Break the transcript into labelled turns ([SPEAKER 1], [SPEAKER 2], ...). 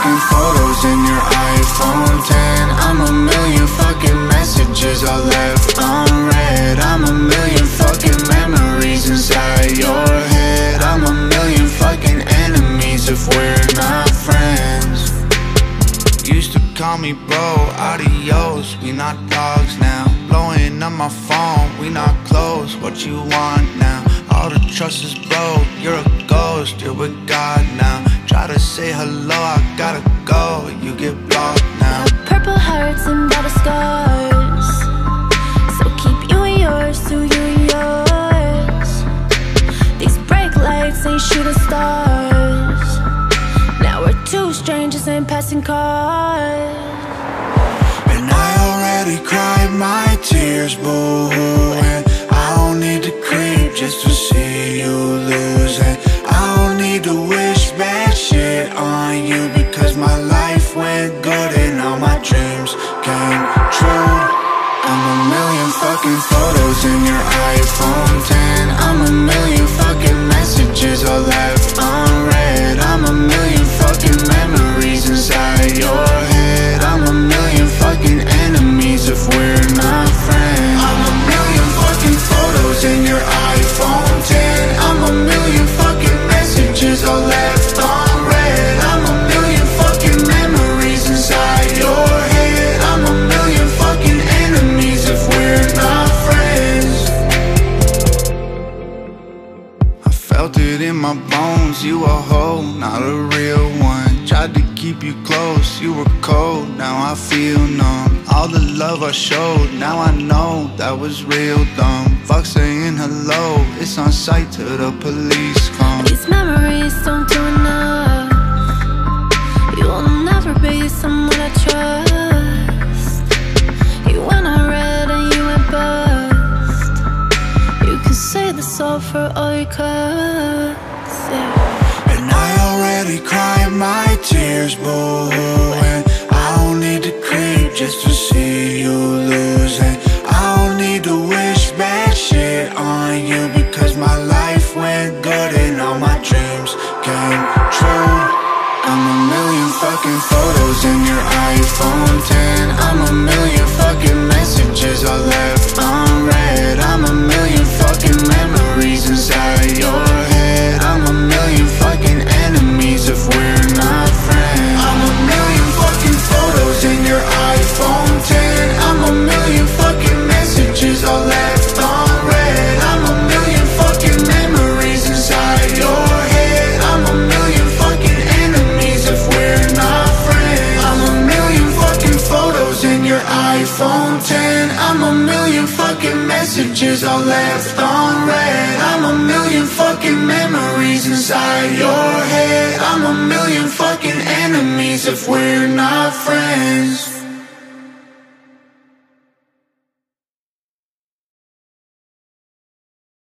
[SPEAKER 1] fucking photos in your iPhone 10 I'm a million fucking messages I left unread. I'm a million fucking memories inside your head. I'm a million fucking enemies if we're not friends.
[SPEAKER 2] Used to call me bro, adios, we not dogs now. Blowing up my phone, we not close, what you want now? All the trust is broke, you're a ghost, you're with God say hello, I gotta go, you get blocked now.
[SPEAKER 3] Purple hearts and battle scars. So keep you and yours to you and yours. These brake lights ain't shooting stars. Now we're two strangers in passing cars.
[SPEAKER 1] And I already cried my tears, boo And I don't my life went good and all my dreams came true. I'm a million fucking photos in your iPhone 10 I'm a million fucking messages I left unread. I'm a million fucking memories inside your head. I'm a million fucking enemies if we're not friends. I'm a million fucking photos in your iPhone 10 I'm a million fucking messages I left
[SPEAKER 2] my bones, you a hoe, not a real one. Tried to keep you close, you were cold, now I feel numb. All the love I showed, now I know that was real dumb. Fuck saying hello, it's on sight till the police come.
[SPEAKER 3] These memories don't do enough You will never be someone I trust. You went on red and you went bust. You can say this all for all you cuss,
[SPEAKER 1] And I already cried my tears, boo And I don't need to creep just to see you lose. And I don't need to wish bad shit on you Because my life went good and all my dreams came true. I'm a million fucking photos in your iPhone 10 I'm a million fucking messages I left unread iPhone 10 I'm a million fucking messages all left on unread I'm a million fucking memories inside your head. I'm a million fucking enemies if we're not friends